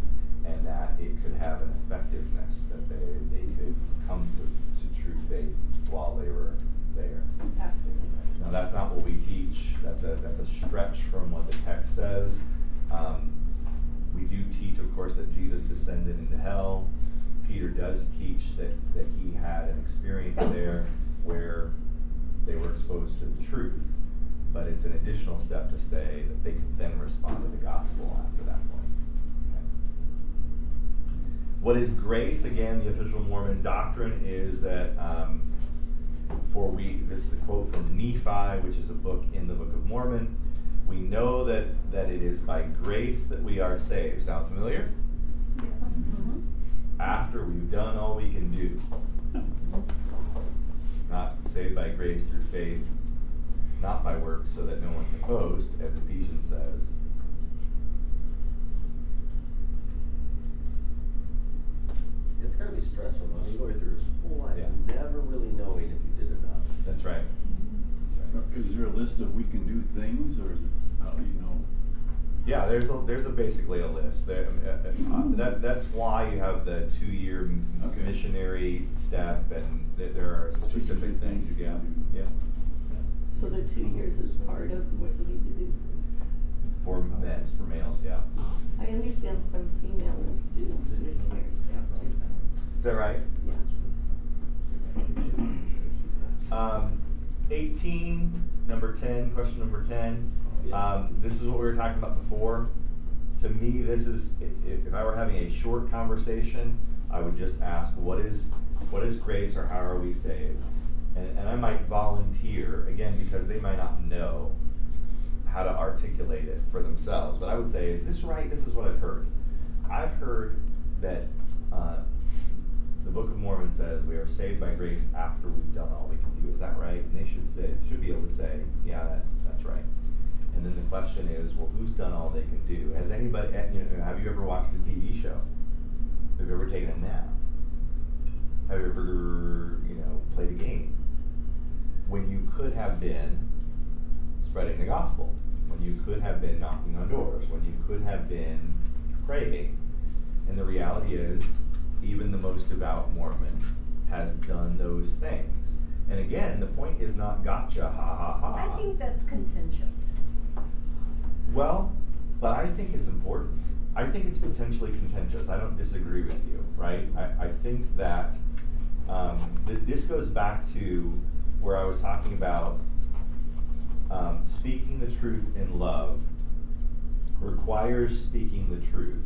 and that it could have an effectiveness, that they, they could come to, to true faith while they were there. Now, that's not what we teach. That's a, that's a stretch from what the text says. Um, we do teach, of course, that Jesus descended into hell. Peter does teach that, that he had an experience there where they were exposed to the truth. But it's an additional step to say that they could then respond to the gospel after that point. Okay. What is grace? Again, the official Mormon doctrine is that um, for we, this is a quote from Nephi, which is a book in the Book of Mormon. We know that, that it is by grace that we are saved. Sound familiar? Mm-hmm. After we've done all we can do. not saved by grace through faith, not by works, so that no one can boast, as Ephesians says. It's gotta be stressful, though. You go through your whole life Yeah. never really knowing if you did enough. That's right. That's right. Is there a list of we can do things, or is it, how do you know? Yeah, there's a, there's a basically a list. There, uh, that that's why you have the two year m Okay. missionary step, and th- there are specific things. you Yeah, can yeah. So the two years is part of what you need to do. For men, for males, yeah. I understand some females do missionary staff too. Is that right? Yeah. Um, 18, number 10, question number 10. Um, this is what we were talking about before. To me, this is, if, if I were having a short conversation, I would just ask, what is, what is grace or how are we saved? And, and I might volunteer, again, because they might not know how to articulate it for themselves. But I would say, is this right? This is what I've heard. I've heard that uh, the Book of Mormon says we are saved by grace after we've done all we can do. Is that right? And they should say, should be able to say, yeah, that's that's right. And then the question is, well, who's done all they can do? Has anybody, eh, you know, have you ever watched a TV show? Have you ever taken a nap? Have you ever, you know, played a game? When you could have been spreading the gospel, when you could have been knocking on doors, when you could have been praying. And the reality is, even the most devout Mormon has done those things. And again, the point is not gotcha, ha ha ha. I think that's contentious. Well, but I think it's important. I think it's potentially contentious. I don't disagree with you, right? I, I think that um, th- this goes back to where I was talking about um, speaking the truth in love requires speaking the truth.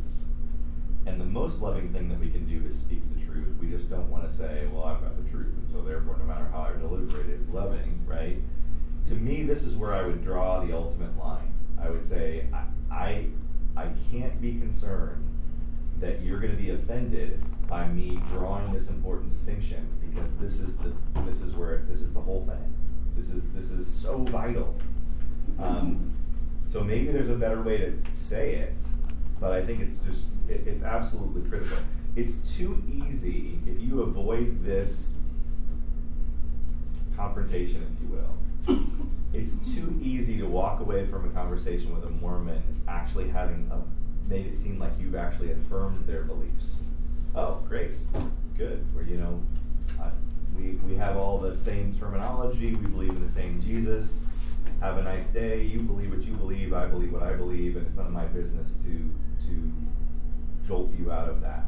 And the most loving thing that we can do is speak the truth. We just don't want to say, well, I've got the truth, and so therefore, no matter how I deliver it, it's loving, right? To me, this is where I would draw the ultimate line. I would say, I, I, I can't be concerned that you're going to be offended by me drawing this important distinction because this is the this is where this is the whole thing. This is this is so vital. Um, so maybe there's a better way to say it, but I think it's just it, it's absolutely critical. It's too easy if you avoid this confrontation, if you will. It's too easy to walk away from a conversation with a Mormon actually having a, made it seem like you've actually affirmed their beliefs. Oh, grace, good. Where you know, uh, we we have all the same terminology. We believe in the same Jesus. Have a nice day. You believe what you believe. I believe what I believe, and it's none of my business to to jolt you out of that.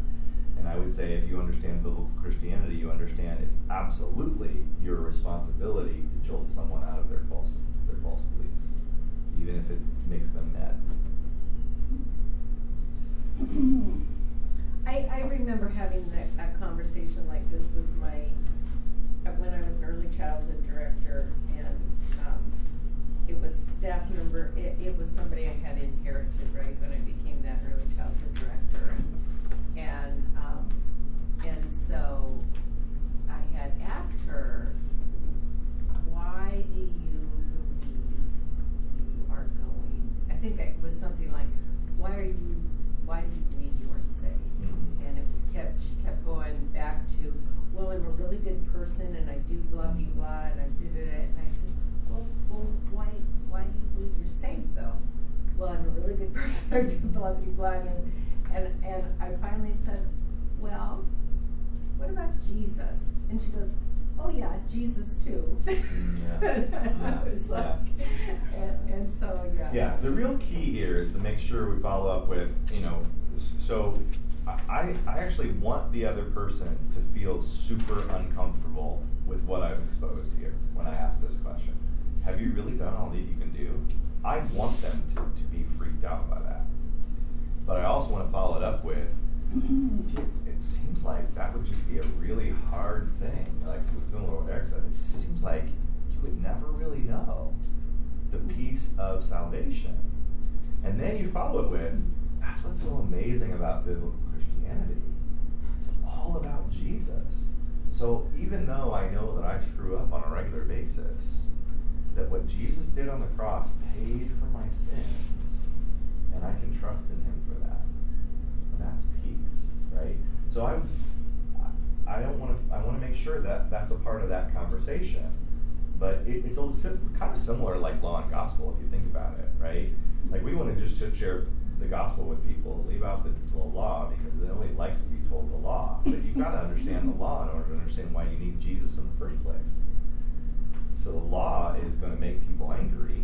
And I would say, if you understand biblical Christianity, you understand it's absolutely your responsibility to jolt someone out of their false their false beliefs, even if it makes them mad. I, I remember having that, a conversation like this with my, when I was an early childhood director, and, um, it was staff member, it, it was somebody I had inherited, right, when I became that early childhood director, and, and, um, and so I had asked her, why do you believe you are going? I think it was something like, why are you, why do you believe you are saved? Mhm. And it kept, she kept going back to, well, I'm a really good person and I do blah, blah, blah, and I did it, and I said, well, well, why, why do you believe you're saved though? Well, I'm a really good person, I do blah, blah, blah, and, and, and I finally said, well, what about Jesus? And she goes, oh yeah, Jesus too. Mm, yeah. And Yeah, I was like, and, and so, yeah. Yeah, the real key here is to make sure we follow up with, you know, so I, I actually want the other person to feel super uncomfortable with what I've exposed here when I ask this question. Have you really done all that you can do? I want them to, to be freaked out by that. But I also want to follow it up with, gee, it seems like that would just be a really hard thing. Like similar to Eric said, it seems like you would never really know the peace of salvation. And then you follow it with, that's what's so amazing about biblical Christianity. It's all about Jesus. So even though I know that I screw up on a regular basis, that what Jesus did on the cross paid for my sins, and I can trust in Him for that, and that's peace, right? So I, I don't want to. I want to make sure that that's a part of that conversation. But it, it's a kind of similar, like law and gospel, if you think about it, right? Like we want to just share the gospel with people, leave out the, the law because nobody likes to be told the law. But you've got to understand the law in order to understand why you need Jesus in the first place. So the law is going to make people angry,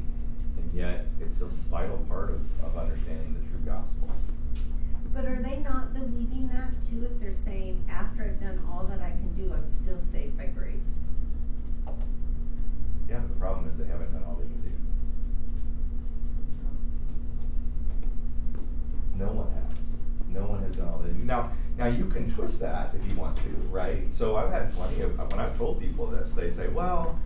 and yet it's a vital part of, of understanding the true gospel. But are they not believing that too if they're saying, after I've done all that I can do, I'm still saved by grace? Yeah, the problem is they haven't done all they can do. No one has. No one has done all they can do. Now, now you can twist that if you want to, right? So I've had plenty of when I've told people this, they say, "Well,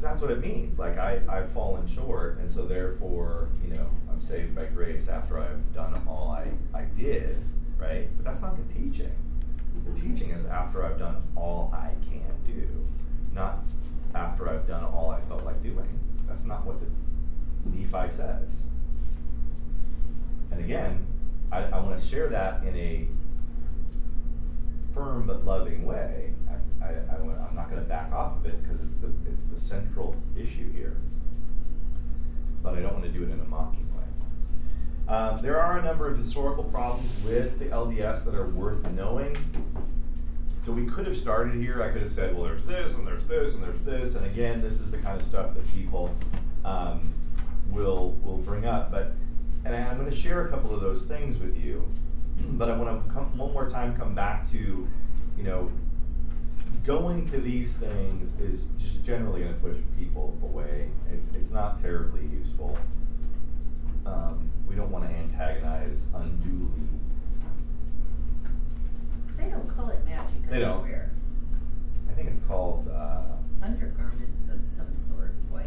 that's what it means. Like I, I've fallen short, and so therefore, you know, I'm saved by grace after I've done all I, I did, right? But that's not the teaching. The mm-hmm. teaching is after I've done all I can do, not after I've done all I felt like doing. That's not what the Nephi says. And again, I, I want to share that in a firm but loving way. I, I, am not going to back off of it because it's the, it's the central issue here. But I don't want to do it in a mocking. Um, there are a number of historical problems with the LDS that are worth knowing. So we could have started here. I could have said, well, there's this, and there's this, and there's this. And again, this is the kind of stuff that people um, will, will bring up. But and I'm going to share a couple of those things with you. But I want to come one more time come back to, you know, going to these things is just generally going to push people away. It's, it's not terribly useful. Um, we don't want to antagonize unduly. They don't call it magic they underwear. Don't. I think it's called uh, undergarments of some sort, white.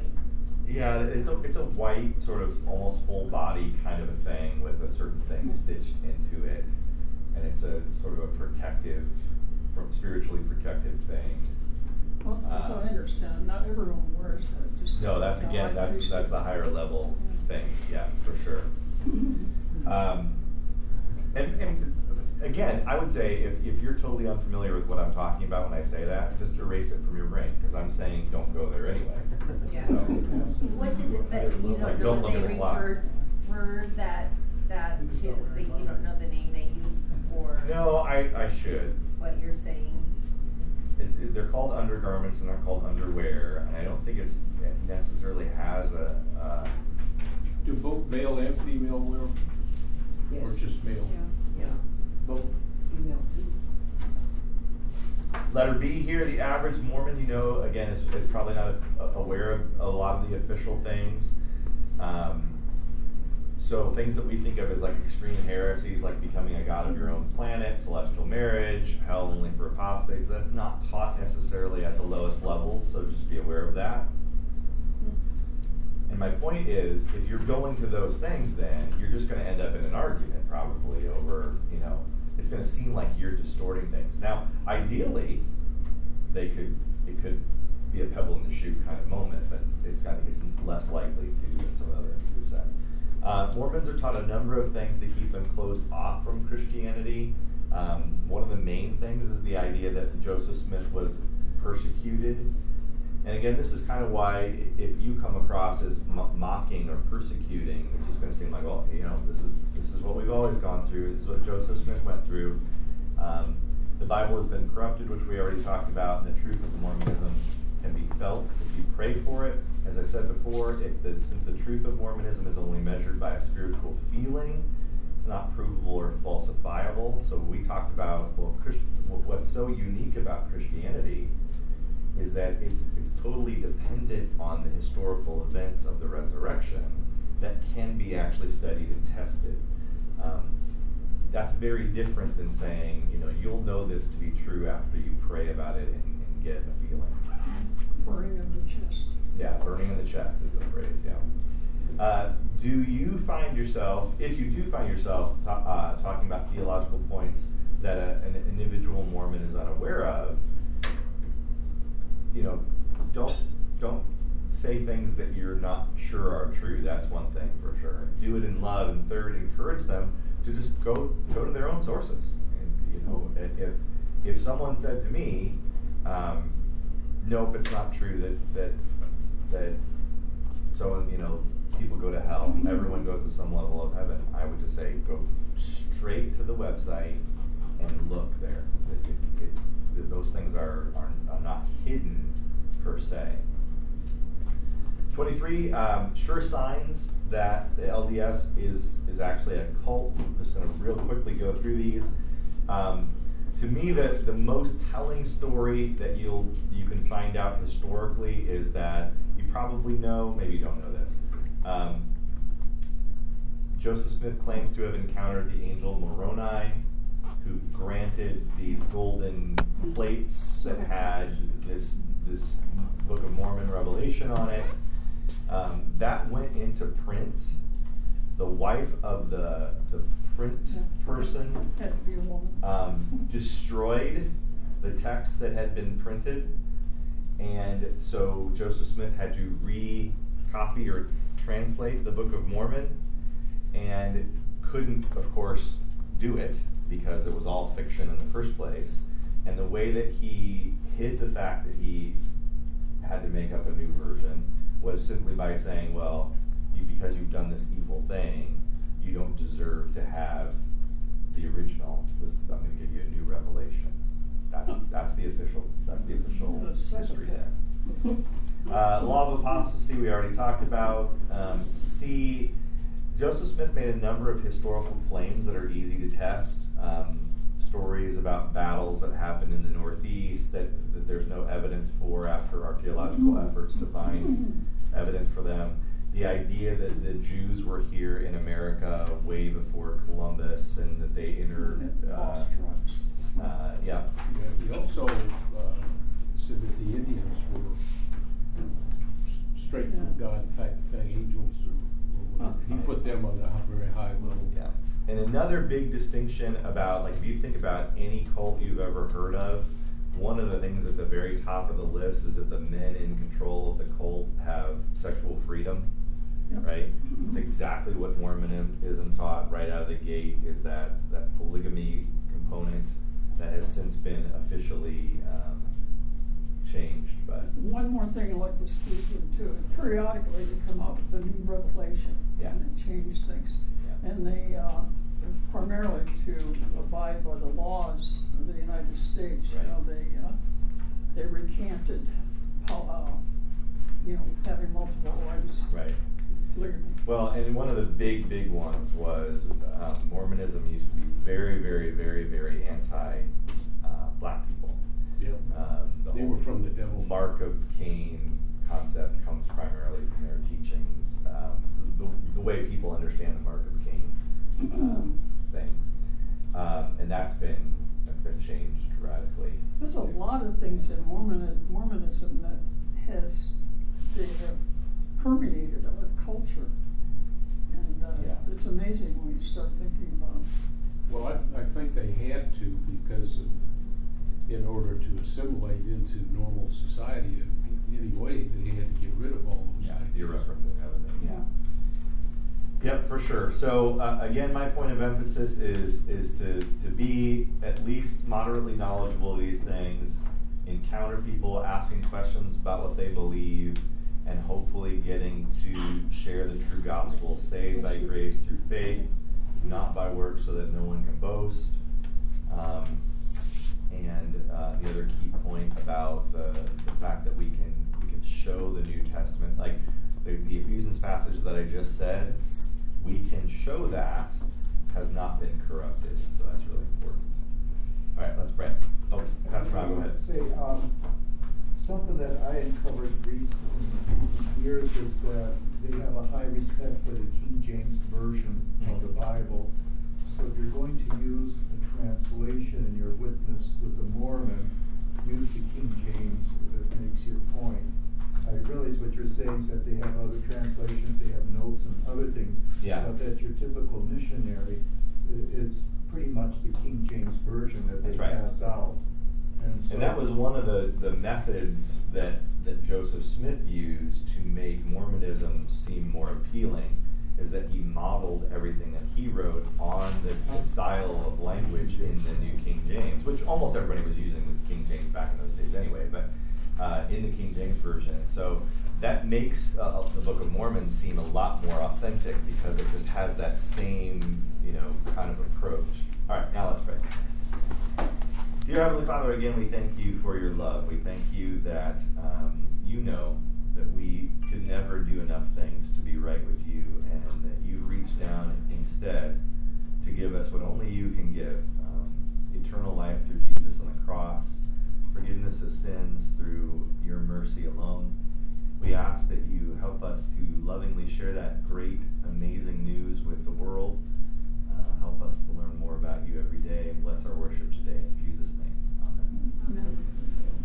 Yeah, it's a it's a white sort of almost full body kind of a thing with a certain thing stitched into it, and it's a sort of a protective, from spiritually protective thing. Well, as uh, I understand, not everyone wears that. No, that's again that's that's the higher level thing. Yeah, for sure. Um, and, and again, I would say if, if you're totally unfamiliar with what I'm talking about when I say that, just erase it from your brain because I'm saying don't go there anyway. Yeah. So, what did it, but you don't like, know don't what they referred for that that to the, you don't know the name they use for. No, I, I should. What you're saying. It, it, they're called undergarments and they're called underwear, and I don't think it's it necessarily has a. Uh, Do both male and female wear? Yes. Or just male? Yeah. Yeah. Both. Female too. Letter B here, the average Mormon, you know, again, is, is probably not a, aware of a lot of the official things. Um, so things that we think of as like extreme heresies, like becoming a god of your own planet, celestial marriage, hell only for apostates, that's not taught necessarily at the lowest levels, so just be aware of that. And my point is, if you're going to those things, then you're just going to end up in an argument probably over, you know, it's going to seem like you're distorting things. Now, ideally, they could it could be a pebble in the shoe kind of moment, but it's got it's less likely to than some other groups said. Uh, Mormons are taught a number of things to keep them closed off from Christianity. Um, one of the main things is the idea that Joseph Smith was persecuted and again, this is kind of why if you come across as mocking or persecuting, it's just going to seem like, well, you know, this is this is what we've always gone through. This is what Joseph Smith went through. Um, the Bible has been corrupted, which we already talked about, and the truth of Mormonism can be felt if you pray for it. As I said before, the, since the truth of Mormonism is only measured by a spiritual feeling, it's not provable or falsifiable. So we talked about well, what's so unique about Christianity is that it's, it's totally dependent on the historical events of the resurrection that can be actually studied and tested. Um, that's very different than saying, you know, you'll know this to be true after you pray about it and, and get a feeling. Burning in the chest. Yeah, burning in the chest is the phrase, yeah. Uh, do you find yourself, if you do find yourself uh, talking about theological points that a, an individual Mormon is unaware of, say things that you're not sure are true. That's one thing for sure. Do it in love, and third, encourage them to just go go to their own sources. And, you know, if if someone said to me, um, "Nope, it's not true that that that so you know people go to hell. Everyone goes to some level of heaven." I would just say, go straight to the website and look there. It's it's those things are are, are not hidden per se. 23 um, sure signs that the LDS is is actually a cult. I'm just going to real quickly go through these. Um, to me, the, the most telling story that you'll you can find out historically is that you probably know, maybe you don't know this. Um, Joseph Smith claims to have encountered the angel Moroni, who granted these golden plates that had this this Book of Mormon revelation on it. Um, that went into print. The wife of the the print person Had to be a woman. um, destroyed the text that had been printed, and so Joseph Smith had to recopy or translate the Book of Mormon, and couldn't, of course, do it because it was all fiction in the first place. And the way that he hid the fact that he had to make up a new version was simply by saying, "Well, you, because you've done this evil thing, you don't deserve to have the original. This, I'm going to give you a new revelation." That's that's the official that's the official history there. Uh, law of apostasy we already talked about. Um, C. Joseph Smith made a number of historical claims that are easy to test. Um, stories about battles that happened in the Northeast that, that there's no evidence for after archaeological efforts to find evidence for them. The idea that the Jews were here in America way before Columbus and that they entered. Uh, uh, yeah. Yeah, he also uh, said that the Indians were straight from Yeah. God type of thing, angels or, or whatever. He put them on a very high level. Yeah. And another big distinction about, like, if you think about any cult you've ever heard of, one of the things at the very top of the list is that the men in control of the cult have sexual freedom, Yep. right? It's exactly what Mormonism taught right out of the gate is that, that polygamy component that has since been officially um, changed. But One more thing I'd like to speak into it. Periodically, they come out with a new revelation. Yeah. And they change things. Yeah. And they, uh, primarily to abide by the laws of the United States. You know, they, uh, they recanted, uh, you know, having multiple wives. right. Well, and one of the big, big ones was um, Mormonism used to be very, very, very, very anti uh, black people. Yep. Um, the They whole were from the devil. Mark of Cain concept comes primarily from their teachings. Um, the, the way people understand the Mark of Cain um, thing, um, and that's been that's been changed radically. There's a lot of things in Mormon, Mormonism that has, they have permeated our culture. And, uh, Yeah. it's amazing when you start thinking about it. Well, I, I think they had to because of, in order to assimilate into normal society in any way, they had to get rid of all those Yeah, ideas. you're everything. Yeah. Yep, for sure. So uh, again, my point of emphasis is is to to be at least moderately knowledgeable of these things, encounter people asking questions about what they believe, and hopefully getting to share the true gospel, saved by grace through faith, not by works, so that no one can boast. Um, and uh, the other key point about the, the fact that we can we can show the New Testament, like the, the Ephesians passage that I just said, we can show that has not been corrupted. So that's really important. All right, let's pray. Oh, Pastor Ron, go ahead. Say, um, something that I uncovered recent, in recent years is that they have a high respect for the King James Version of the Bible. So if you're going to use translation in your witness with a Mormon, use the King James uh, that makes your point. I realize what you're saying is that they have other translations, they have notes and other things. Yeah. But that your typical missionary, it's pretty much the King James Version that they right. pass out. And And so- And that was one of the, the methods that, that Joseph Smith used to make Mormonism seem more appealing, is that he modeled everything that he wrote on the, the style of language in the New King James, which almost everybody was using with King James back in those days anyway, but uh, in the King James Version. So that makes uh, the Book of Mormon seem a lot more authentic because it just has that same, you know, kind of approach. All right, now let's pray. Dear Heavenly Father, again, we thank you for your love. We thank you that um, you know that we could never do enough things to be right with you, and that you reached down instead to give us what only you can give um, eternal life through Jesus on the cross, forgiveness of sins through your mercy alone. We ask that you help us to lovingly share that great, amazing news with the world. Uh, help us to learn more about you every day and bless our worship today. In Jesus' name, amen.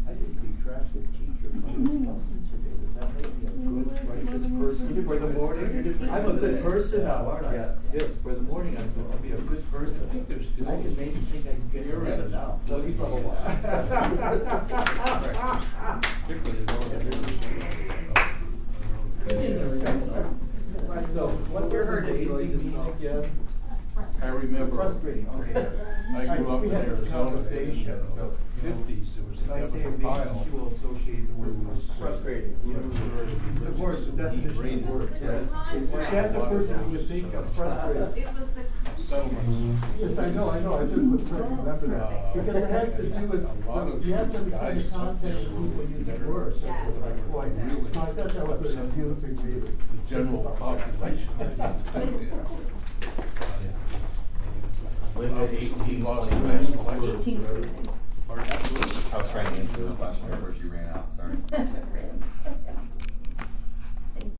I didn't retract the teacher from mm-hmm. this lesson today. Does that make me a mm-hmm. good, righteous mm-hmm. person for the morning? I'm a good person now, aren't I? Yes, yes, for the morning, I'm, I'll be a good person. I think there's still- I can maybe think I can get You're rid of right. now. No, he's not Particularly in all the different- So, what You're was hurt, the Joyce, Daisy it's meeting all- again? I remember. Frustrating, oh, okay. I grew up We in had this Arizona. conversation, so. Fifties, there was If I a say a Kevin nation, you will associate the word who was frustrating. Yes. The words, the definition of words, yes. Is that the person you would think of frustrated? It was the. Settlements. Yes, I know, I know, I just was trying to remember that, uh, because it has to do with, A lot of you have to guys understand the context of people using words. Yeah. Like, boy, So I thought that was an amusing reading. The general population. Linda, 18, lost the 21. national election. Eighteen. I was trying to answer the question before she ran out, sorry.